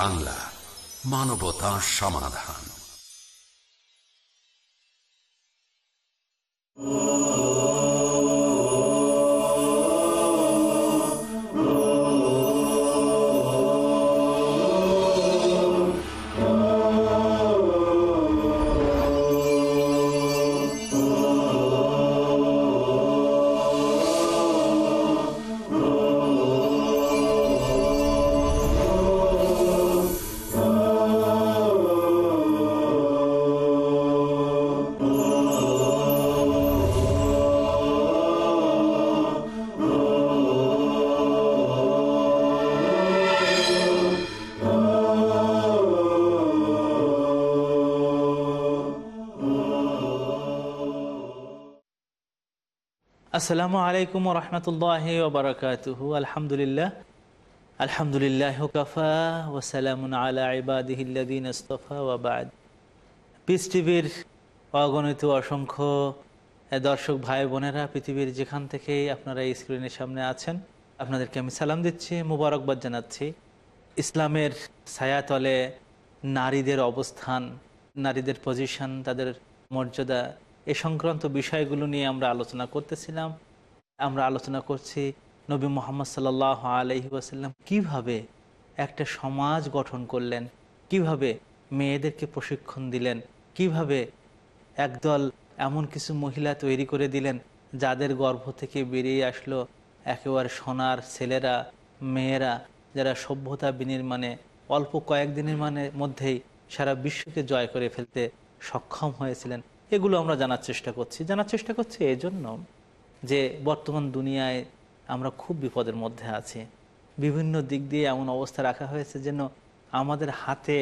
বাংলা মানবতা সমাধান। আসসালামু আলাইকুম রহমতুল্লাহ ওবরাকাতুহু আলহামদুলিল্লাহ। আলহামদুলিল্লাহ কাফা ওসালামুন আলা ওয়াবাদ পিস টিভির অগণিত অসংখ্য দর্শক ভাই বোনেরা, পৃথিবীর যেখান থেকেই আপনারা এই স্ক্রিনের সামনে আছেন, আপনাদেরকে আমি সালাম দিচ্ছি, মুবারকবাদ জানাচ্ছি। ইসলামের ছায়াতলে নারীদের অবস্থান, নারীদের পজিশন তাদের মর্যাদা এ সংক্রান্ত বিষয়গুলো নিয়ে আমরা আলোচনা করতেছিলাম। আমরা আলোচনা করছি নবী মোহাম্মদ সাল আলহি ওয়াসাল্লাম কীভাবে একটা সমাজ গঠন করলেন, কীভাবে মেয়েদেরকে প্রশিক্ষণ দিলেন, কীভাবে একদল এমন কিছু মহিলা তৈরি করে দিলেন যাদের গর্ভ থেকে বেরিয়ে আসলো একেবারে সোনার ছেলেরা, মেয়েরা যারা সভ্যতা বিনির্মাণে অল্প কয়েকদিনের মানে মধ্যেই সারা বিশ্বকে জয় করে ফেলতে সক্ষম হয়েছিলেন। এগুলো আমরা জানার চেষ্টা করছি। জানার চেষ্টা করছি এই জন্য যে বর্তমান দুনিয়ায় আমরা খুব বিপদের মধ্যে আছি। বিভিন্ন দিক দিয়ে এমন অবস্থা রাখা হয়েছে যেন আমাদের হাতে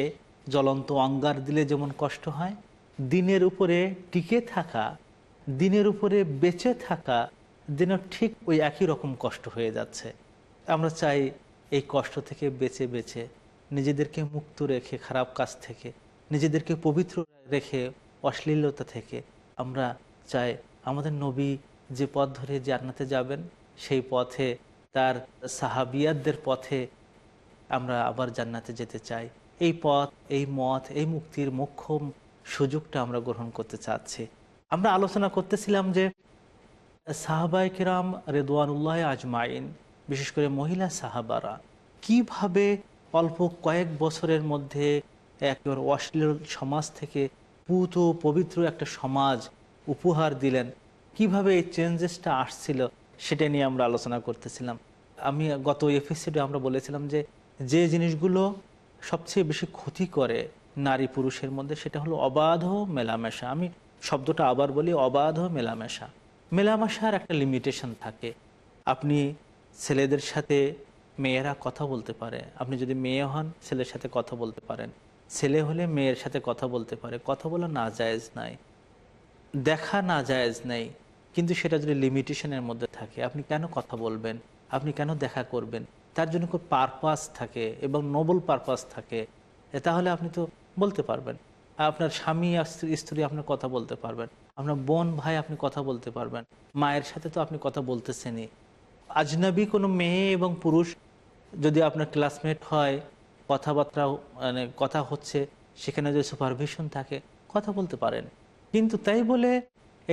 জ্বলন্ত অঙ্গার দিলে যেমন কষ্ট হয়, দিনের উপরে টিকে থাকা, দিনের উপরে বেঁচে থাকা যেন ঠিক ওই একই রকম কষ্ট হয়ে যাচ্ছে। আমরা চাই এই কষ্ট থেকে বেঁচে বেঁচে নিজেদেরকে মুক্ত রেখে, খারাপ কাজ থেকে নিজেদেরকে পবিত্র রেখে অশ্লীলতা থেকে আমরা চাই আমাদের নবী যে পথ ধরে জান্নাতে যাবেন, সেই পথে তার সাহাবিয়াতদের পথে আমরা আবার জান্নাতে যেতে চাই। এই পথ, এই মত, এই মুক্তির মোক্ষম সুযোগটা আমরা গ্রহণ করতে চাচ্ছি। আমরা আলোচনা করতেছিলাম যে সাহাবাই কিরাম রেদওয়ানুল্লাহ আজমাইন, বিশেষ করে মহিলা সাহাবারা, কীভাবে অল্প কয়েক বছরের মধ্যে একবার অশ্লীল সমাজ থেকে পুত পবিত্র একটা সমাজ উপহার দিলেন। কীভাবে এই চেঞ্জেসটা আসছিল সেটা নিয়ে আমরা আলোচনা করতেছিলাম। আমি গত এপিসোডে আমরা বলেছিলাম যে যে জিনিসগুলো সবচেয়ে বেশি ক্ষতি করে নারী পুরুষের মধ্যে সেটা হলো অবাধ মেলামেশা। আমি শব্দটা আবার বলি অবাধ মেলামেশা। মেলামেশার একটা লিমিটেশন থাকে। আপনি ছেলেদের সাথে মেয়েরা কথা বলতে পারে। আপনি যদি মেয়ে হন, ছেলের সাথে কথা বলতে পারেন। ছেলে হলে মেয়ের সাথে কথা বলতে পারে। কথা বলা না জায়েজ নাই। দেখা না জায়েজ নেই। কিন্তু সেটা যদি লিমিটেশনের মধ্যে থাকে, আপনি কেন কথা বলবেন? আপনি কেন দেখা করবেন? তার জন্য খুব পারপাস থাকে এবং নোবল পারপাস থাকে। তাহলে আপনি তো বলতে পারবেন। আপনার স্বামী স্ত্রী আপনার কথা বলতে পারবেন। আপনার বোন, ভাই আপনি কথা বলতে পারবেন। মায়ের সাথে তো আপনি কথা বলতেছেনই। আজনাবি কোনো মেয়ে এবং পুরুষ যদি আপনার ক্লাসমেট হয় কথাবার্তা মানে কথা হচ্ছে, সেখানে যদি সুপারভিশন থাকে, কথা বলতে পারেন। কিন্তু তাই বলে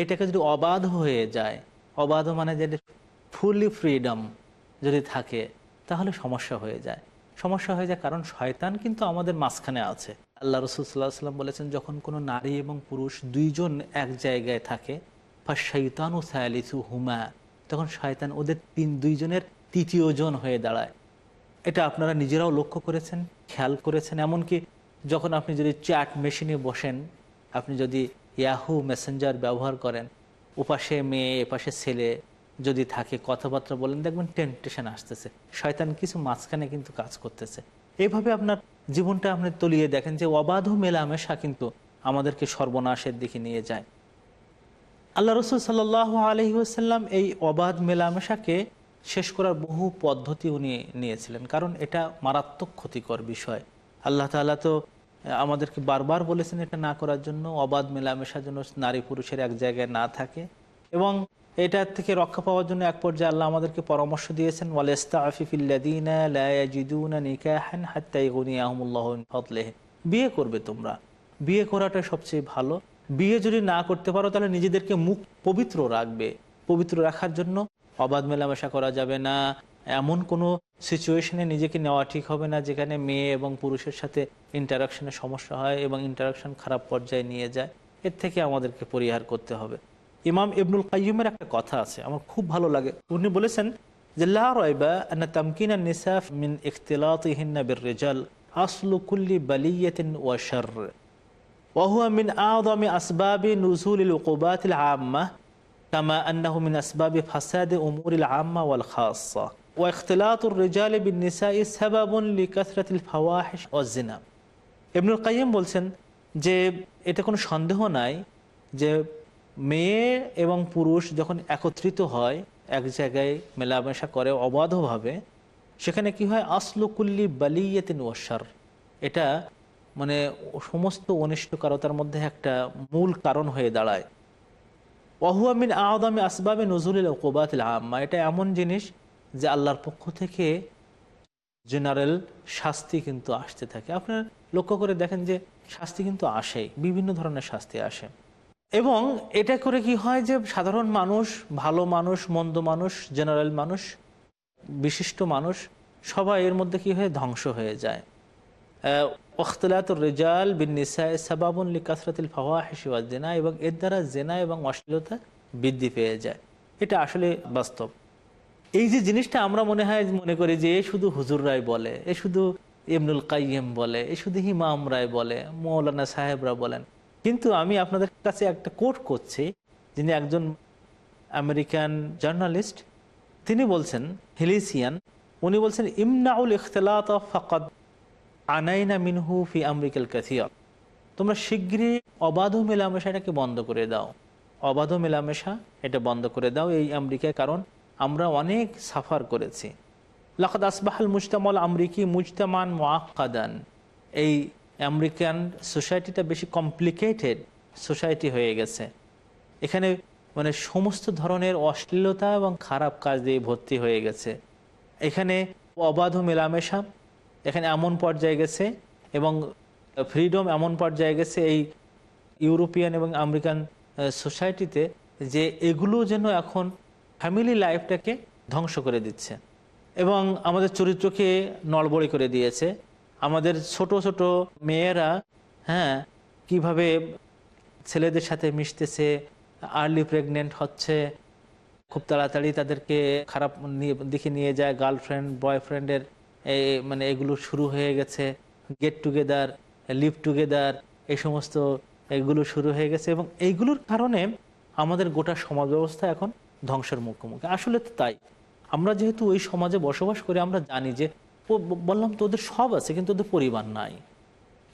এটাকে যদি অবাধ হয়ে যায়, অবাধ মানে যে ফুলি ফ্রিডম যদি থাকে, তাহলে সমস্যা হয়ে যায়। সমস্যা হয়ে যায় কারণ শয়তান কিন্তু আমাদের মাঝখানে আছে। আল্লাহ রসুল্লাহ সাল্লাম বলেছেন, যখন কোনো নারী এবং পুরুষ দুইজন এক জায়গায় থাকে বা শৈতান ও সায়ালিসু হুমা তখন শয়তান ওদের তিন, দুইজনের তৃতীয় জন হয়ে দাঁড়ায়। এটা আপনারা নিজেরাও লক্ষ্য করেছেন, খেয়াল করেছেন, এমনকি যখন আপনি যদি চ্যাট মেশিনে বসেন, আপনি যদি ইয়াহু মেসেঞ্জার ব্যবহার করেন, ওপাশে মেয়ে, এপাশে ছেলে যদি থাকে, কথাবার্তা বলেন, দেখবেন টেন্টেশন আসতেছে। শয়তান কিছু মাঝখানে কিন্তু কাজ করতেছে। এইভাবে আপনার জীবনটা আপনি তলিয়ে দেখেন যে অবাধ মেলামেশা কিন্তু আমাদেরকে সর্বনাশের দিকে নিয়ে যায়। আল্লাহ রসুল সাল্লাহ আলহিউসাল্লাম এই অবাধ মেলামেশাকে শেষ করার বহু পদ্ধতি উনি নিয়েছিলেন। কারণ এটা মারাত্মক ক্ষতিকর বিষয়। আল্লাহ তালা তো আমাদেরকে বারবার বলেছেন এটা না করার জন্য, অবাধ মেলামেশার জন্য নারী পুরুষের এক জায়গায় না থাকে। এবং এটা থেকে রক্ষা পাওয়ার জন্য এক পর্যায়ে আল্লাহ আমাদেরকে পরামর্শ দিয়েছেন বিয়ে করবে তোমরা। বিয়ে করাটা সবচেয়ে ভালো। বিয়ে যদি না করতে পারো, তাহলে নিজেদেরকে মুখ পবিত্র রাখবে। পবিত্র রাখার জন্য অবাধ মেলামেশা করা যাবে না। এমন কোনো সিচুয়েশনে নিজেকে নেওয়া ঠিক হবে না, যেখানে মেয়ে এবং পুরুষের সাথে ইন্টারাকশনের সমস্যা হয় এবং ইন্টারাকশন খারাপ পর্যায়ে নিয়ে যায়। এর থেকে আমাদেরকে পরিহার করতে হবে। ইমাম ইবনুল কাইমের একটা কথা আছে, আমার খুব ভালো লাগে। উনি বলেছেন যে লাইবা তামকিন নিসাফ মিন রেজাল আসলুকুল্লি ওয়াশার আসবাবি কামা আন্নাহমিন আসবাবি ফাসাদে উমুরিল আম্মা ওয়াল খাসা ওয়াখতলাতুর রেজাল বিনিসাই সাবাবুন লিকাসরাতিল ফাওয়াহিশ অজিনা ইবনুল কাইম বলছেন যে এটা কোনো সন্দেহ নাই যে মেয়ে এবং পুরুষ যখন একত্রিত হয়, এক জায়গায় মেলামেশা করে অবাধভাবে, সেখানে কি হয়? আসলুকুল্লি বালিয়েতিন ওয়াসার এটা মানে সমস্ত অনিষ্টকারতার মধ্যে একটা মূল কারণ হয়ে দাঁড়ায়। ওহুয়ামিন আদামে আসবাবে নজরুল ওকোবাতিল আম্মা এটা এমন জিনিস যে আল্লাহর পক্ষ থেকে জেনারেল শাস্তি কিন্তু আসতে থাকে। আপনার লক্ষ্য করে দেখেন যে শাস্তি কিন্তু আসে বিভিন্ন ধরনের শাস্তি আসে। এবং এটা করে কি হয় যে সাধারণ মানুষ, ভালো মানুষ, মন্দ মানুষ, জেনারেল মানুষ, বিশিষ্ট মানুষ, সবাই এর মধ্যে কি হয়ে ধ্বংস হয়ে যায়। অখতলাত রেজাল বিন নিসায় সাবাবুল্লি কাসরাতুল ফাওয়াহিসিওয়াজ জেনা, এবং এর দ্বারা জেনা এবং অশ্লীলতা বৃদ্ধি পেয়ে যায়। এটা আসলে বাস্তব। এই যে জিনিসটা আমরা মনে হয় মনে করি যে এ শুধু হুজুর রায় বলে, এ শুধু ইবনুল কাইম বলে, এ শুধু হিমাম রায় বলে, মৌলানা সাহেবরা বলেন। কিন্তু আমি আপনাদের কাছে একটা কোট করছি, যিনি একজন আমেরিকান জার্নালিস্ট। তিনি বলছেন, হিলিসিয়ান, উনি বলছেন, ইমনাউল ইখতলাত ফকদ আনাইনা মিনহু ফি আমেরিকাল ক্যাথিয়র তোমরা শীঘ্রই অবাধ মেলামেশা এটাকে বন্ধ করে দাও। অবাধ মেলামেশা এটা বন্ধ করে দাও এই আমেরিকায়, কারণ আমরা অনেক সাফার করেছি। লাকাদ আসবাহাল মুজতামল আমরিকি মুজতামান মোয়াক্কাদান এই আমেরিকান সোসাইটিটা বেশি কমপ্লিকেটেড সোসাইটি হয়ে গেছে। এখানে মানে সমস্ত ধরনের অশ্লীলতা এবং খারাপ কাজ দিয়ে ভর্তি হয়ে গেছে। এখানে অবাধ মেলামেশা এখানে এমন পর্যায়ে গেছে এবং ফ্রিডম এমন পর্যায়ে গেছে এই ইউরোপিয়ান এবং আমেরিকান সোসাইটিতে যে এগুলো যেন এখন ফ্যামিলি লাইফটাকে ধ্বংস করে দিচ্ছে এবং আমাদের চরিত্রকে নড়বড়ি করে দিয়েছে। আমাদের ছোট ছোট মেয়েরা হ্যাঁ কীভাবে ছেলেদের সাথে মিশতেছে আর্লি প্রেগনেন্ট হচ্ছে, খুব তাড়াতাড়ি তাদেরকে খারাপ দিকে নিয়ে যায় গার্লফ্রেন্ড বয়ফ্রেন্ডের মানে এগুলো শুরু হয়ে গেছে গেট টুগেদার লিভ টুগেদার এই সমস্ত এগুলো শুরু হয়ে গেছে এবং এইগুলোর কারণে আমাদের গোটা সমাজ ব্যবস্থা এখন ধ্বংসের মুখোমুখি। আসলে তো তাই। আমরা যেহেতু ওই সমাজে বসবাস করে, আমরা জানি যে বললাম তো ওদের সব আছে, কিন্তু ওদের পরিবার নাই।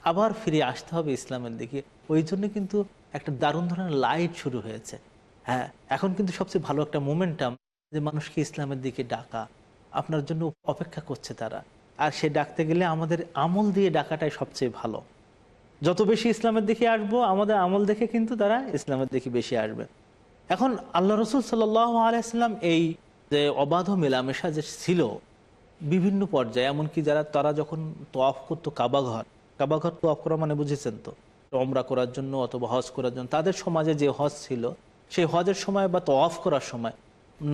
আবার ফিরে আসতে হবে ইসলামের দিকে। ওই জন্য কিন্তু একটা দারুণ ধরনের লাইট শুরু হয়েছে। হ্যাঁ এখন কিন্তু সবচেয়ে ভালো একটা মোমেন্টাম যে মানুষকে ইসলামের দিকে ডাকা। আপনার জন্য অপেক্ষা করছে তারা। আর সে ডাকতে গেলে আমাদের আমল দিয়ে ডাকাটাই সবচেয়ে ভালো। যত বেশি ইসলামের দিকে আসব, আমাদের আমল দেখে কিন্তু তারা ইসলামের দিকে বেশি আসবে। এখন আল্লাহ রসুল সাল আলাইসাল্লাম এই যে অবাধ মেলামেশা যে ছিল বিভিন্ন পর্যায়ে, এমনকি যারা, তারা যখন তোয়াফ করতো কাবাঘর কাবাঘর তোয়াফ করা মানে বুঝেছেন তো? অমরা করার জন্য অথবা হজ করার জন্য, তাদের সমাজে যে হজ ছিল, সেই হজের সময় বা তোয়াফ করার সময়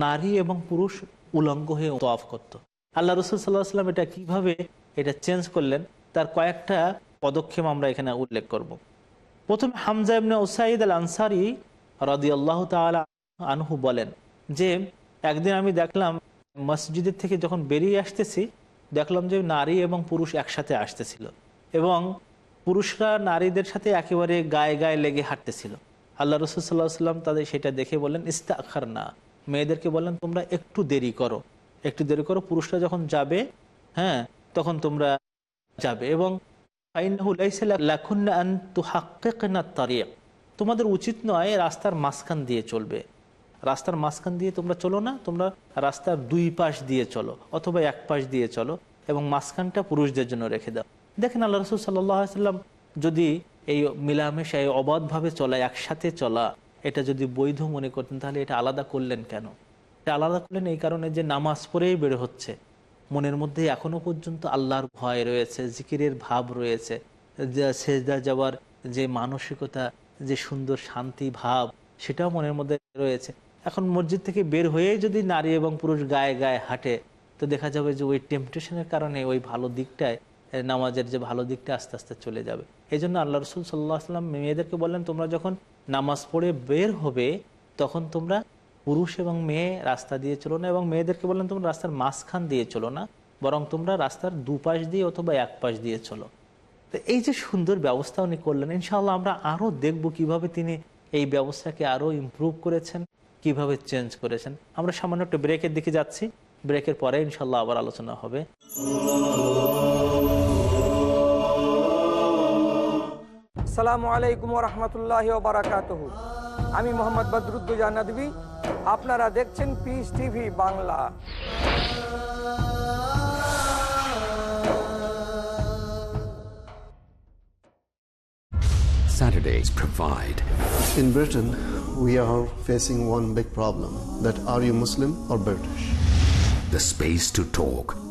নারী এবং পুরুষ উলঙ্গ হয়ে তোয়াফ করতো। আল্লাহ রসুল সাল্লাহ সাল্লাম এটা কীভাবে এটা চেঞ্জ করলেন, তার কয়েকটা পদক্ষেপ আমরা এখানে উল্লেখ করব। প্রথমে হামজা ইবনে ওসাইদ আল আনসারি রদি আল্লাহ আনহু বলেন যে, একদিন আমি দেখলাম মসজিদের থেকে যখন বেরিয়ে আসতেছি, দেখলাম যে নারী এবং পুরুষ একসাথে আসতেছিল এবং পুরুষরা নারীদের সাথে একেবারে গায়ে গায়ে লেগে হাঁটতেছিল। আল্লাহ রসুল সাল্লাহ সাল্লাম তাদের সেটা দেখে বললেন ইস্তাখার না মেয়েদেরকে বললেন, তোমরা একটু দেরি করো। একটু দেরি করো, পুরুষরা যখন যাবে হ্যাঁ তখন তোমরা যাবে এবং তোমাদের উচিত নয় রাস্তার মাঝখান দিয়ে চলবে। রাস্তার মাঝখান দিয়ে তোমরা চলো না, তোমরা রাস্তার দুই পাশ দিয়ে চলো অথবা এক পাশ দিয়ে চলো এবং মাঝখানটা পুরুষদের জন্য রেখে দাও। দেখেন আল্লাহ রসুল সাল্লাম যদি এই মিলামেশায় অবাধভাবে চলা, একসাথে চলা এটা যদি বৈধ মনে করতেন, তাহলে এটা আলাদা করলেন কেন? এটা আলাদা করলেন এই কারণে যে নামাজ পড়েই বের হচ্ছে। মনের মধ্যে এখনও পর্যন্ত আল্লাহর ভয় রয়েছে, জিকিরের ভাব রয়েছে সেজদা যাওয়ার যে মানসিকতা, যে সুন্দর শান্তি ভাব, সেটাও মনের মধ্যে রয়েছে। এখন মসজিদ থেকে বের হয়েই যদি নারী এবং পুরুষ গায়ে গায়ে হাঁটে, তো দেখা যাবে যে ওই টেম্পটেশনের কারণে ওই ভালো দিকটায় নামাজের যে ভালো দিকটা আস্তে আস্তে চলে যাবে। এই জন্য আল্লাহ রসুল সাল্লাহ আসলাম মেয়েদেরকে বললেন, তোমরা যখন নামাজ পড়ে বের হবে, তখন তোমরা পুরুষ এবং মেয়ে রাস্তা দিয়ে চলো না এবং মেয়েদেরকে বললেন তোমরা রাস্তার মাঝখান দিয়ে চলো না, বরং তোমরা রাস্তার দুপাশ দিয়ে অথবা এক পাশ দিয়ে চলো। তো এই যে সুন্দর ব্যবস্থা উনি করলেন, ইনশাআল্লাহ আমরা আরও দেখব কীভাবে তিনি এই ব্যবস্থাকে আরও ইমপ্রুভ করেছেন, কীভাবে চেঞ্জ করেছেন। আমরা সামান্য একটা ব্রেকের দিকে যাচ্ছি ব্রেকের পরে ইনশাল্লাহ আবার আলোচনা হবে। সালামু আলাইকুম রহমতুল্লাহ বারাকাতুহু আমি মোহাম্মদ বদরুদ্দুজা নদী আপনারা দেখছেন peace TV Bangla Saturdays provide. In Britain, we are facing one big problem that are you Muslim or British? The space to talk.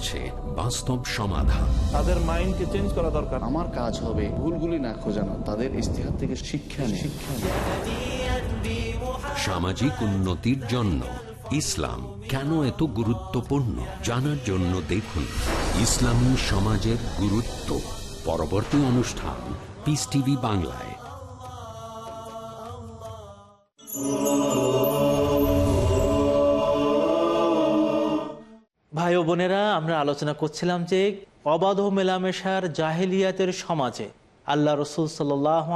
দিয়েছে বাস্তব সমাধান। তাদের মাইন্ডকে চেঞ্জ করা দরকার। আমার কাজ হবে ভুলগুলি না খোঁজানো তাদের ইস্তেহার থেকে শিক্ষা শিক্ষা সামাজিক উন্নতির জন্য ইসলাম কেন এত গুরুত্বপূর্ণ জানার জন্য দেখুন ইসলামী সমাজের গুরুত্ব পরবর্তী অনুষ্ঠান পিস টিভি বাংলায়। ভাই ও বোনেরা, আমরা আলোচনা করছিলাম যে অবাধ মেলামেশার জাহেলিয়াতের সমাজে আল্লাহ রসুল সাল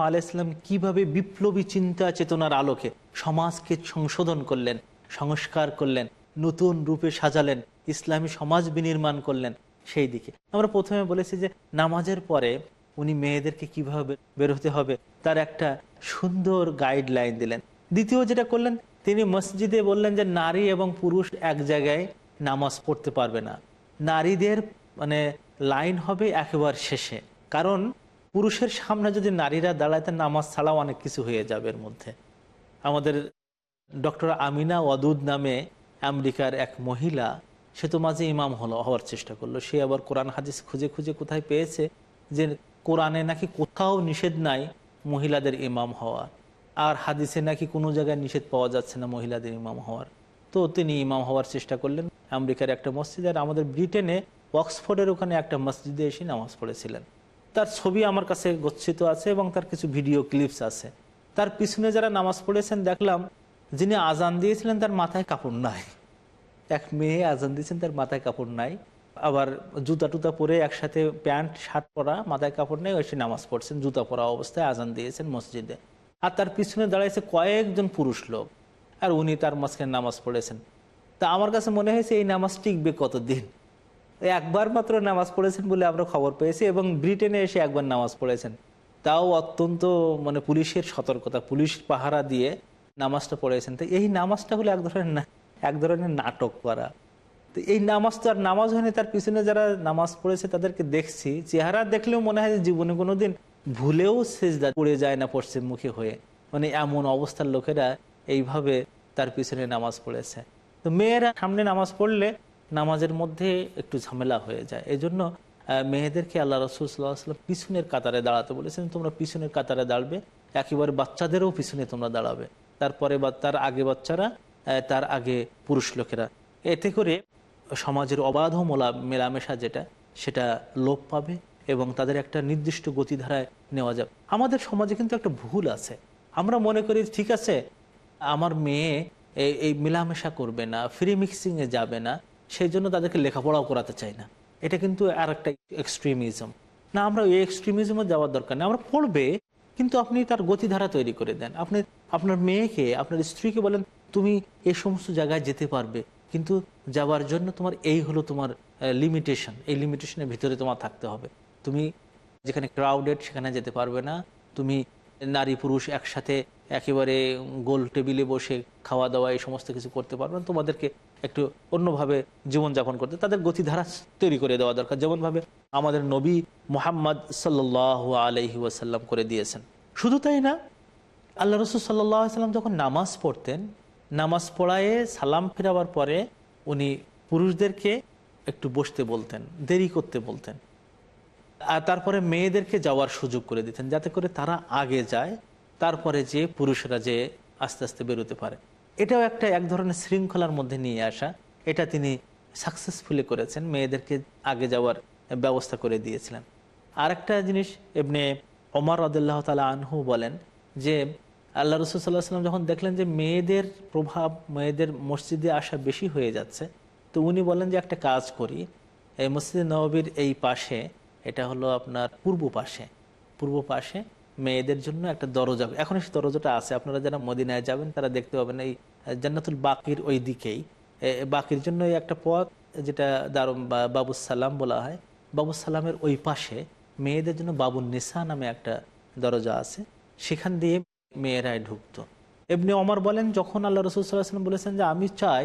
আলাইসলাম কীভাবে বিপ্লবী চিন্তা চেতনার আলোকে সমাজকে সংশোধন করলেন, সংস্কার করলেন, নতুন রূপে সাজালেন, ইসলামী সমাজ বিনির্মাণ করলেন সেই দিকে। আমরা প্রথমে বলেছি যে নামাজের পরে উনি মেয়েদেরকে কীভাবে বের হতে হবে, তার একটা সুন্দর গাইডলাইন দিলেন। দ্বিতীয় যেটা করলেন, তিনি মসজিদে বললেন যে নারী এবং পুরুষ এক জায়গায় নামাজ পড়তে পারবে না। নারীদের মানে লাইন হবে একেবারে শেষে। কারণ, পুরুষের সামনে যদি নারীরা দাঁড়ায়, তার নামাজ ছাড়াও অনেক কিছু হয়ে যাবে এর মধ্যে। আমাদের ডক্টর আমিনা ওয়াদুদ নামে আমেরিকার এক মহিলা, সে তো মাঝে ইমাম হলো, হওয়ার চেষ্টা করল। সে আবার কোরআন হাদিস খুঁজে খুঁজে কোথায় পেয়েছে যে কোরআনে নাকি কোথাও নিষেধ নাই মহিলাদের ইমাম হওয়ার আর হাদিসে নাকি কোনো জায়গায় নিষেধ পাওয়া যাচ্ছে না মহিলাদের ইমাম হওয়ার। তো তিনি ইমাম হওয়ার চেষ্টা করলেন। আমেরিকার একটা মসজিদে আর আমাদের ব্রিটেনে অক্সফোর্ডের ওখানে একটা মসজিদে এসে নামাজ পড়েছিলেন। তার ছবি আমার কাছে গচ্ছিত আছে এবং তার কিছু ভিডিও ক্লিপস আছে। তার পিছনে যারা নামাজ পড়েছেন দেখলাম, যিনি আজান দিয়েছিলেন তার মাথায় কাপড় নাই। এক মেয়ে আজান দিয়েছেন তার মাথায় কাপড় নাই। আবার জুতা টুতা পরে একসাথে প্যান্ট, শার্ট পরা, মাথায় কাপড় নেই, এসে নামাজ পড়ছেন। জুতা পরা অবস্থায় আজান দিয়েছেন মসজিদে। আর তার পিছনে দাঁড়িয়েছে কয়েকজন পুরুষ লোক। আর উনি তার মাঝখানে নামাজ পড়েছেন। তা আমার কাছে মনে হয়েছে এই নামাজ টিকবে কতদিন? একবার মাত্র নামাজ পড়েছেন বলে আমরা খবর পেয়েছি এবং ব্রিটেনে এসে একবার নামাজ পড়েছেন। তাও অত্যন্ত মানে পুলিশের সতর্কতা পুলিশ পাহারা দিয়ে নামাজটা পড়েছেন। তো এই নামাজটা হলো এক ধরনের এক ধরনের নাটক করা। তো এই নামাজ তো আর নামাজ হয়নি, তার পিছনে যারা নামাজ পড়েছে তাদেরকে দেখছি, চেহারা দেখলেও মনে হয় জীবনে কোনোদিন ভুলেও সেজদা পড়ে যায় না পশ্চিমমুখী হয়ে। মানে এমন অবস্থার লোকেরা এইভাবে তার পিছনে নামাজ পড়েছে। তো মেয়েরা সামনে নামাজ পড়লে নামাজের মধ্যে একটু ঝামেলা হয়ে যায়। এই জন্য মেয়েদেরকে আল্লাহ রসুল সাল্লাহ পিছনের কাতারে দাঁড়াতে বলেছেন, তোমরা পিছনের কাতারে দাঁড়বে, একেবারে বাচ্চাদেরও পিছনে তোমরা দাঁড়াবে। তারপরে বা, তার আগে বাচ্চারা তার আগে পুরুষ লোকেরা। এতে করে সমাজের অবাধ মোলা, মেলামেশা যেটা, সেটা লোপ পাবে এবং তাদের একটা নির্দিষ্ট গতিধারায় নেওয়া যাবে। আমাদের সমাজে কিন্তু একটা ভুল আছে। আমরা মনে করি, ঠিক আছে, আমার মেয়ে এই- মেলামেশা করবে না ফ্রি মিক্সিংয়ে যাবে না সেই জন্য তাদেরকে লেখাপড়াও করাতে চাই না। এটা কিন্তু আর একটা এক্সট্রিমিজম না, আমরা এই এক্সট্রিমিজমে যাওয়ার দরকার নেই, আমরা পড়বে, কিন্তু আপনি তার গতিধারা তৈরি করে দেন। আপনি, আপনার মেয়েকে, আপনার স্ত্রীকে বলেন, তুমি এই সমস্ত জায়গায় যেতে পারবে, কিন্তু যাওয়ার জন্য তোমার এই হলো তোমার লিমিটেশন এই লিমিটেশনের ভিতরে তোমার থাকতে হবে। তুমি যেখানে ক্রাউডেড সেখানে যেতে পারবে না, তুমি নারী পুরুষ একসাথে একেবারে গোল টেবিলে বসে খাওয়া দাওয়া এই সমস্ত কিছু করতে পারবে না তোমাদেরকে একটু অন্যভাবে জীবনযাপন করতে। তাদের গতিধারা তৈরি করে দেওয়া দরকার। যেমনভাবে আমাদের নবী মোহাম্মদ সাল্লাহ আলহি ওয়াসাল্লাম করে দিয়েছেন। শুধু তাই না, আল্লাহ রসুল সাল্লাম যখন নামাজ পড়তেন, নামাজ পড়ায়ে সালাম ফেরাবার পরে উনি পুরুষদেরকে একটু বসতে বলতেন, দেরি করতে বলতেন। আর তারপরে মেয়েদেরকে যাওয়ার সুযোগ করে দিতেন, যাতে করে তারা আগে যায়, তারপরে যে পুরুষরা যে আস্তে আস্তে বেরোতে পারে। এটাও একটা এক ধরনের শৃঙ্খলার মধ্যে নিয়ে আসা। এটা তিনি সাকসেসফুলি করেছেন, মেয়েদেরকে আগে যাওয়ার ব্যবস্থা করে দিয়েছিলেন। আরেকটা জিনিস এমনি ওমর রদুল্লাহ তালা আনহু বলেন যে, আল্লাহ রসুল সাল্লাহ সাল্লাম যখন দেখলেন যে মেয়েদের প্রভাব, মেয়েদের মসজিদে আসা বেশি হয়ে যাচ্ছে, তো উনি বলেন যে, একটা কাজ করি, এই মসজিদ নবীর এই পাশে এটা হলো আপনার পূর্ব পাশে। পূর্ব পাশে মেয়েদের জন্য একটা দরজা। এখন সেই দরজাটা আছে। আপনারা যারা মদিনায় যাবেন, তারা দেখতে পাবেন এই জান্নাতুল বাকির ওই দিকেই। বাকির জন্য একটা পথ, যেটা দারুম বাবুস সালাম বলা হয়। বাবুস সালামের ওই পাশে মেয়েদের জন্য বাবুল নিসা নামে একটা দরজা আছে। সেখান দিয়ে মেয়েরাই ঢুকতো। এমনি অমর বলেন, যখন আল্লাহ রসুল সাল্লাম বলেছেন যে, আমি চাই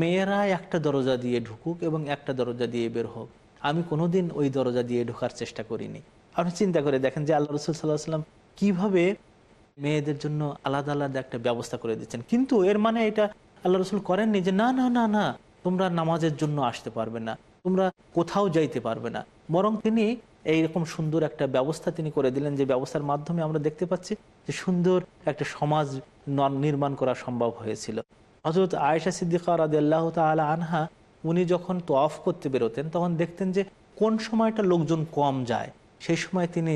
মেয়েরা একটা দরজা দিয়ে ঢুকুক এবং একটা দরজা দিয়ে বের হোক। আমি কোনোদিন ওই দরজা দিয়ে ঢোকার চেষ্টা করিনি। আপনি চিন্তা করে দেখেন যে আল্লাহ রসুল সাল্লাহ সাল্লাম কীভাবে মেয়েদের জন্য আলাদা আলাদা একটা ব্যবস্থা করে দিচ্ছেন। কিন্তু এর মানে এটা আল্লাহ রসুল করেননি যে, না না না না, তোমরা নামাজের জন্য আসতে পারবে না, তোমরা কোথাও যাইতে পারবে না। বরং তিনি এইরকম সুন্দর একটা ব্যবস্থা তিনি করে দিলেন যে, ব্যবস্থার মাধ্যমে আমরা দেখতে পাচ্ছি যে সুন্দর একটা সমাজ নির্মাণ করা সম্ভব হয়েছিল। হজরত আয়েশা সিদ্দিকা রাদ আল্লাহ তালা আনহা উনি যখন তোয়াফ করতে বেরোতেন, তখন দেখতেন যে কোন সময়টা লোকজন কম যায়, সেই সময় তিনি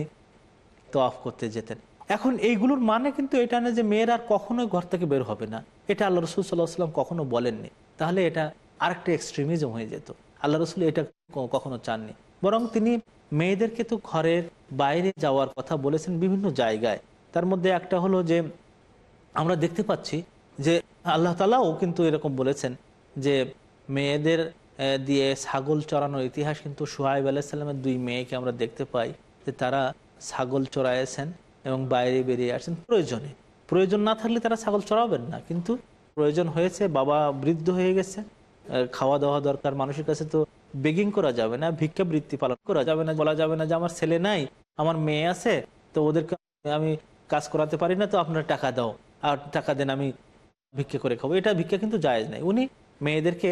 তোয়াফ করতে যেতেন। এখন এইগুলোর মানে কিন্তু এটা না যে মেয়েরা আর কখনোই ঘর থেকে বের হবে না। এটা আল্লাহ রসুল সাল্লাহ সাল্লাম কখনো বলেননি। তাহলে এটা আরেকটা এক্সট্রিমিজম হয়ে যেত। আল্লাহ রসুল এটা কখনো চাননি। বরং তিনি মেয়েদেরকে তো ঘরের বাইরে যাওয়ার কথা বলেছেন বিভিন্ন জায়গায়। তার মধ্যে একটা হলো যে, আমরা দেখতে পাচ্ছি যে আল্লাহ তালাও কিন্তু এরকম বলেছেন যে মেয়েদের দিয়ে ছাগল চড়ানোর ইতিহাস কিন্তু সোহাইব আলাহিসাল্লামের দুই মেয়েকে আমরা দেখতে পাই যে তারা ছাগল চড়াইয়েছেন এবং বাইরে বেরিয়ে আসছেন। প্রয়োজনে। প্রয়োজন না থাকলে তারা ছাগল চড়াবেন না, কিন্তু প্রয়োজন হয়েছে, বাবা বৃদ্ধ হয়ে গেছে খাওয়া দাওয়া দরকার, মানুষের কাছে তো বেগিং করা যাবে না ভিক্ষাবৃত্তি পালন করা যাবে না, বলা যাবে না যে আমার ছেলে নাই, আমার মেয়ে আছে, তো ওদেরকে আমি কাজ করাতে পারি না, তো আপনার টাকা দাও, আর টাকা দেন আমি ভিক্ষা করে খাব। এটা ভিক্ষা কিন্তু জায়েজ নাই। উনি মেয়েদেরকে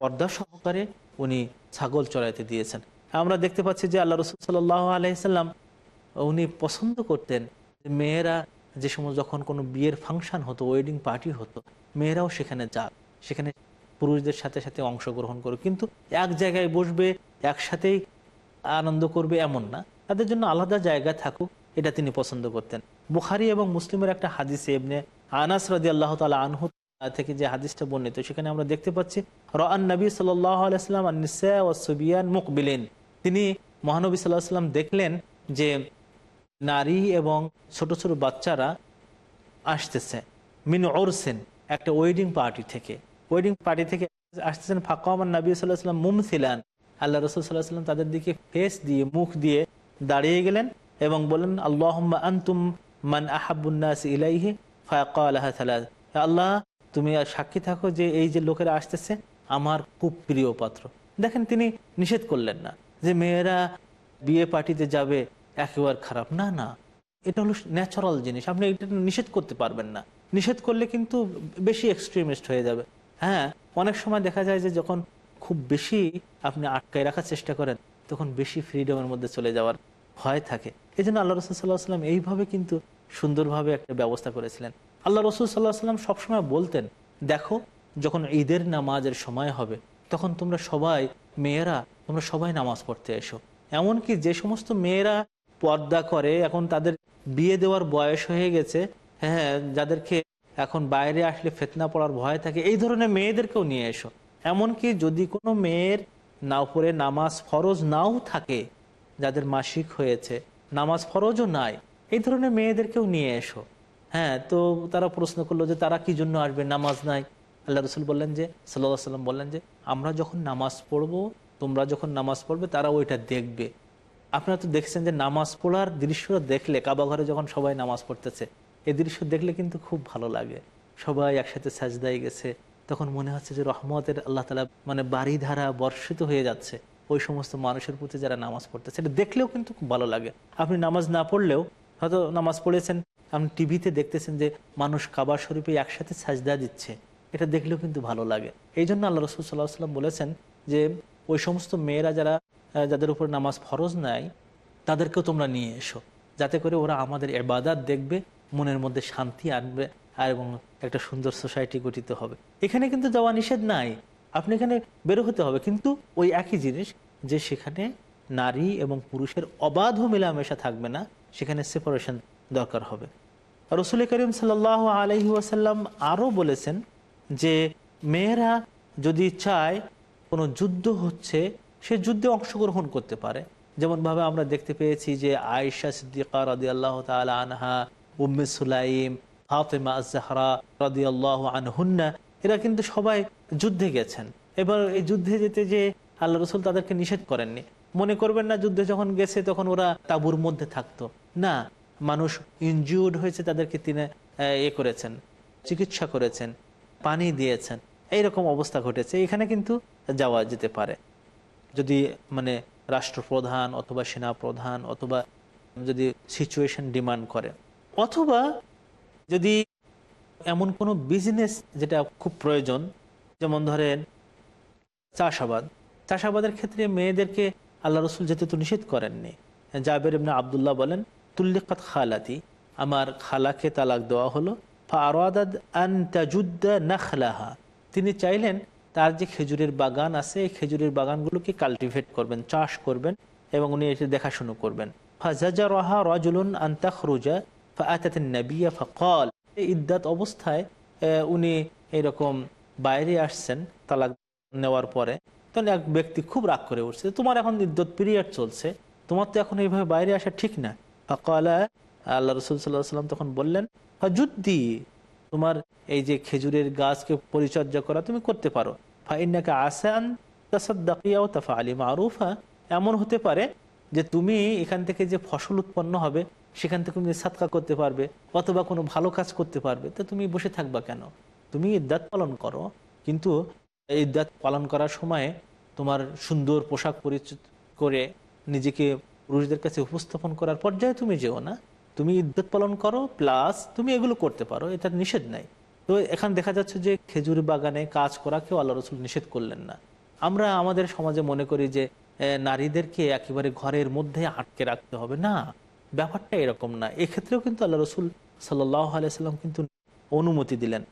পর্দা সহকারে উনি ছাগল চড়াইতে দিয়েছেন। আমরা দেখতে পাচ্ছি যে আল্লাহ রসুল সাল্লাহ আলাইসাল্লাম উনি পছন্দ করতেন মেয়েরা যে সময় যখন কোনো বিয়ের ফাংশন হতো ওয়েডিং পার্টি হতো, মেয়েরাও সেখানে যাক। সেখানে পুরুষদের সাথে সাথে অংশগ্রহণ করুক। কিন্তু এক জায়গায় বসবে, একসাথেই আনন্দ করবে এমন না। তাদের জন্য আলাদা জায়গা থাকুক, এটা তিনি পছন্দ করতেন। বুখারি এবং মুসলিমের একটা হাদিসে এমনি আনাস রাদি আল্লাহ তালা আনহু থেকে যে হাদিসটা বর্ণিত, সেখানে আমরা দেখতে পাচ্ছি রান নবী সাল্লাম সুবিয়ান মুকবিলেন। তিনি মহানবী সাল্লাহ সাল্লাম দেখলেন যে নারী এবং ছোট ছোট বাচ্চারা আসতেছে মিন ওরসেন একটা ওয়েডিং পার্টি থেকে। ওয়েডিং পার্টি থেকে আসতেছেন ফাঁকামান নবী সাল্লাহ সাল্লাম মুমথিলান আল্লাহ রসুল সাল্লাহ সাল্লাম তাদের দিকে ফেস দিয়ে, মুখ দিয়ে দাঁড়িয়ে গেলেন এবং বলেন আল্লাহ আন্তুম মান আহাবুন্নাস ইলাইহি? ফায়াকা আল্লাহ আল্লাহ, তুমি আর সাক্ষী থাকো যে এই যে লোকেরা আসতেছে আমার খুব প্রিয় পাত্র। দেখেন, তিনি নিষেধ করলেন না যে মেয়েরা বিয়ে পার্টিতে যাবে একেবারে খারাপ। না না, এটা হলো ন্যাচারাল জিনিস। আপনি এটা নিষেধ করতে পারবেন না। নিষেধ করলে কিন্তু বেশি এক্সট্রিমিস্ট হয়ে যাবে। হ্যাঁ অনেক সময় দেখা যায় যে যখন খুব বেশি আপনি আটকায় রাখার চেষ্টা করেন, তখন বেশি ফ্রিডমের মধ্যে চলে যাওয়ার ভয় থাকে। এই জন্য আল্লাহ রসুল সাল্লাহ সাল্লাম এইভাবে কিন্তু সুন্দরভাবে একটা ব্যবস্থা করেছিলেন। আল্লাহ রসুল সাল্লাহ সাল্লাম সবসময় বলতেন, দেখো যখন ঈদের নামাজের সময় হবে, তখন তোমরা সবাই মেয়েরা, তোমরা সবাই নামাজ পড়তে এসো। এমনকি যে সমস্ত মেয়েরা পর্দা করে, এখন তাদের বিয়ে দেওয়ার বয়স হয়ে গেছে হ্যাঁ যাদেরকে এখন বাইরে আসলে ফেতনা পড়ার ভয় থাকে, এই ধরনের মেয়েদেরকেও নিয়ে এসো। এমনকি যদি কোনো মেয়ের না উপরে নামাজ ফরজ নাও থাকে, যাদের মাসিক হয়েছে, নামাজ ফরজও নাই, এই ধরনের মেয়েদেরকেও নিয়ে এসো। হ্যাঁ তো তারা প্রশ্ন করল যে তারা কি জন্য আসবে নামাজ নাই? আল্লাহ রসুল বললেন যে সাল্লাহ সাল্লাম বললেন যে, আমরা যখন নামাজ পড়ব, তোমরা যখন নামাজ পড়বে, তারা ওইটা দেখবে। আপনারা তো দেখছেন যে, নামাজ পড়ার দৃশ্য দেখলে, কাবা ঘরে যখন সবাই নামাজ পড়তেছে এই দৃশ্য দেখলে কিন্তু খুব ভালো লাগে। সবাই একসাথে সাজদায় গেছে, তখন মনে হচ্ছে যে, রহমতের আল্লাহ তালা মানে বাড়ি ধারা বর্ষিত হয়ে যাচ্ছে। ওই সমস্ত মানুষের প্রতি যারা নামাজ পড়তেছে, এটা দেখলেও কিন্তু খুব ভালো লাগে। আপনি নামাজ না পড়লেও, হয়তো নামাজ পড়েছেন, আপনি টিভিতে দেখতেছেন যে, মানুষ কাবা শরীফে একসাথে সাজদা দিচ্ছে। এটা দেখলেও কিন্তু ভালো লাগে। এই জন্য আল্লাহ রসুল সাল্লাহ সাল্লাম বলেছেন যে, ওই সমস্ত মেয়েরা যারা যাদের উপর নামাজ ফরজ নাই, তাদেরকেও তোমরা নিয়ে এসো। যাতে করে ওরা আমাদের এবাদাত দেখবে, মনের মধ্যে শান্তি আনবে আর এবং একটা সুন্দর সোসাইটি গঠিত হবে। এখানে কিন্তু যাওয়া নিষেধ নাই। আপনি এখানে বেরো হতে হবে। কিন্তু ওই একই জিনিস যে, সেখানে নারী এবং পুরুষের অবাধ মেলামেশা থাকবে না, সেখানে সেপারেশন দরকার হবে। রসুল করিম সাল আলহি ওয়াসাল্লাম আরও বলেছেন যে মেয়েরা যদি চায় কোনো যুদ্ধ হচ্ছে, সে যুদ্ধে অংশগ্রহণ করতে পারে। যেমনভাবে আমরা দেখতে পেয়েছি যে আয়েশা সিদ্দিকা রদি আল্লাহ তালা আনহা, উম্মে সুলাইম, ফাতেমা জাহরা রদি আল্লাহ আনহুন্না, এরা কিন্তু সবাই যুদ্ধে গেছেন। এবার এই যুদ্ধে যেতে যে আল্লাহ রসুল তাদেরকে নিষেধ করেননি। মনে করবেন না, যুদ্ধে যখন গেছে তখন ওরা তাবুর মধ্যে থাকতো। না, মানুষ ইনজিউর্ড হয়েছে তাদেরকে তিনি এ করেছেন, চিকিৎসা করেছেন। পানি দিয়েছেন। এইরকম অবস্থা ঘটেছে। এখানে কিন্তু যাওয়া যেতে পারে। যদি মানে রাষ্ট্রপ্রধান অথবা সেনা প্রধান অথবা যদি সিচুয়েশন ডিমান্ড করে। অথবা যদি এমন কোনো বিজনেস যেটা খুব প্রয়োজন, যেমন ধরেন চাষাবাদ। চাষাবাদের ক্ষেত্রে মেয়েদেরকে আল্লাহ রসুল যেতে তো নিষেধ করেননি। জাবের আবদুল্লাহ বলেন, তুল্লিকাত খালাতি, আমার খালাকে তালাক দেওয়া হলো ফারাদাদ আন তাজুদ্দা নাখলাহা তিনি চাইলেন, তার যে খেজুরের বাগান আছে, এই খেজুরের বাগানগুলোকে কাল্টিভেট করবেন, চাষ করবেন, এবং উনি এটি দেখাশুনো করবেন। ফাজাজা রহা রজুলুন আন্তাখরুজা ফাআতাতিন নবিয়া ফকল এই ইদ্দাত অবস্থায় উনি এরকম বাইরে আসছেন, তালাক নেওয়ার পরে। তখন এক ব্যক্তি খুব রাগ করে উঠছে তোমার এখন ইদ্যত পিরিয়ড চলছে, তোমার তো এখন এইভাবে বাইরে আসা ঠিক না। ফকলা, আল্লাহ রসুল সাল্লাহ সাল্লাম তখন বললেন যুদ্ধি তোমার এই যে খেজুরের গাছকে পরিচর্যা করা তুমি করতে পারো। ফাইনাকে আসান মারুফা। এমন হতে পারে যে তুমি এখান থেকে যে ফসল উৎপন্ন হবে, সেখান থেকে তুমি সাতকা করতে পারবে অথবা কোনো ভালো কাজ করতে পারবে। তো তুমি বসে থাকবা কেন? তুমি ইদ্যাত পালন করো, কিন্তু ইদ্যাত পালন করার সময় তোমার সুন্দর পোশাক পরিচিত করে নিজেকে পুরুষদের কাছে উপস্থাপন করার পর্যায়ে তুমি যেও না। তুমি ইদ্যত পালন করো প্লাস তুমি এগুলো করতে পারো, এটা নিষেধ নাই। তো এখানে দেখা যাচ্ছে যে খেজুর বাগানে কাজ করা কেউ আল্লাহ রসুল নিষেধ করলেন না। আমরা আমাদের সমাজে মনে করি যে নারীদেরকে একেবারে ঘরের মধ্যে আটকে রাখতে হবে। না, ব্যাপারটা এরকম না। এক্ষেত্রেও কিন্তু আল্লাহ রসুল সাল্লাহ আলাইসাল্লাম কিন্তু অনুমতি দিলেন।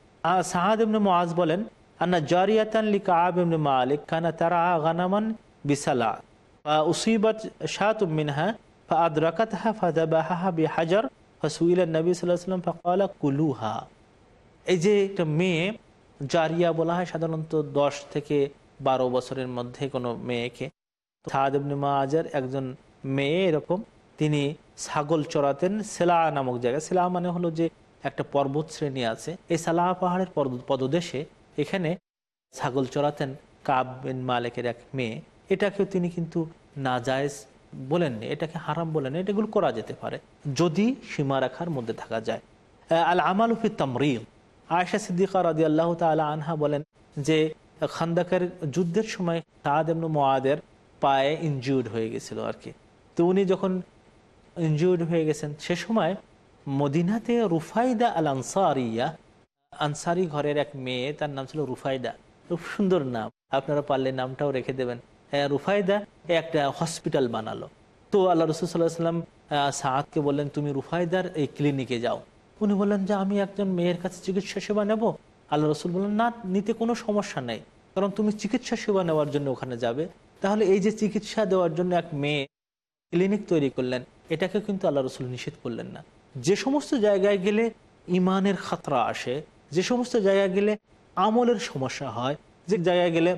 সাহাদ এমনি মোয়াজ বলেন, আন্না জারিয়াতান লি কাব এমনি মালিক কানা তারা গানামান বিসালা। উসিবত শাহ মিনহা فأدركتها فذبحها بحجر فسئل النبي صلى الله عليه وسلم فقال كلوها এই যে একটা মেয়ে জারিয়া বলা হয় সাধারণত দশ থেকে বারো বছরের মধ্যে কোনো মেয়েকে সাহাদের একজন মেয়ে এরকম তিনি ছাগল চড়াতেন সেলা নামক জায়গায় সেলা মানে হলো যে একটা পর্বত শ্রেণী আছে এই সালাহ পাহাড়ের পদদেশে এখানে ছাগল চড়াতেন কাব বিন মালিকের এক মেয়ে এটাকেও তিনি কিন্তু নাজায়জ বলেননি এটাকে হারাম বলেননি এটাগুলো করা যেতে পারে, যদি সীমা রেখার মধ্যে থাকা যায়। আল আমাল উফি তামরিল আয়সা সিদ্দিকা রাজি আল্লাহ তালা আনহা বলেন যে, খান্দাকের যুদ্ধের সময় সাদ এমন মোয়াদের পায়ে ইনজিউর্ড হয়ে গেছিল আর কি। তো উনি যখন ইনজিউর্ড হয়ে গেছেন, সে সময় মদিনাতে রুফাইদা আল আনসারিয়া আনসারি ঘরের এক মেয়ে, তার নাম ছিল রুফাইদা। খুব সুন্দর নাম। আপনারা পারলে নামটাও রেখে দেবেন। হ্যাঁ, রুফাইদা একটা হসপিটাল বানালো। তো আল্লাহ রসুল সাল্লাহ সাল্লাম সাহাদকে বললেন তুমি রুফায়দার এই ক্লিনিকে যাও। উনি বললেন যে আমি একজন মেয়ের কাছে চিকিৎসা সেবা নেব? আল্লাহ রসুল বললেন না নিতে কোনো সমস্যা নেই। কারণ তুমি চিকিৎসা সেবা নেওয়ার জন্য ওখানে যাবে। তাহলে এই যে চিকিৎসা দেওয়ার জন্য এক মেয়ে ক্লিনিক তৈরি করলেন এটাকে কিন্তু আল্লাহ রসুল নিষেধ করলেন না। যে সমস্ত জায়গায় গেলে ইমানের খাতরা আসে যে সমস্ত জায়গায় গেলে আমলের সমস্যা হয় যে জায়গায় গেলে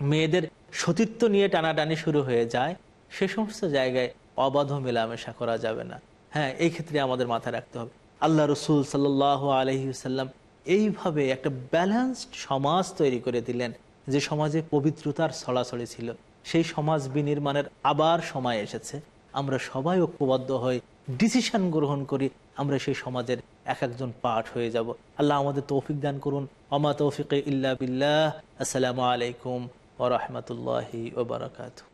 মেয়েদের সতীত্ব নিয়ে টানাটানি শুরু হয়ে যায়। সে সমস্ত জায়গায় অবাধ মেলামেশা করা যাবে না। হ্যাঁ এই ক্ষেত্রে আমাদের মাথায় রাখতে হবে। আল্লাহ রসুল সাল্লাহ আলহিসাল্লাম এইভাবে একটা ব্যালেন্সড সমাজ তৈরি করে দিলেন, যে সমাজে পবিত্রতার ছড়াছড়ি ছিল। সেই সমাজ বিনির্মাণের আবার সময় এসেছে। আমরা সবাই ঐক্যবদ্ধ হয়ে ডিসিশন গ্রহণ করি, আমরা সেই সমাজের এক একজন পাঠ হয়ে যাব। আল্লাহ আমাদের তৌফিক দান করুন। অমা তৌফিক ইল্লা বিল্লাহ। আসসালামু আলাইকুম ورحمة الله وبركاته.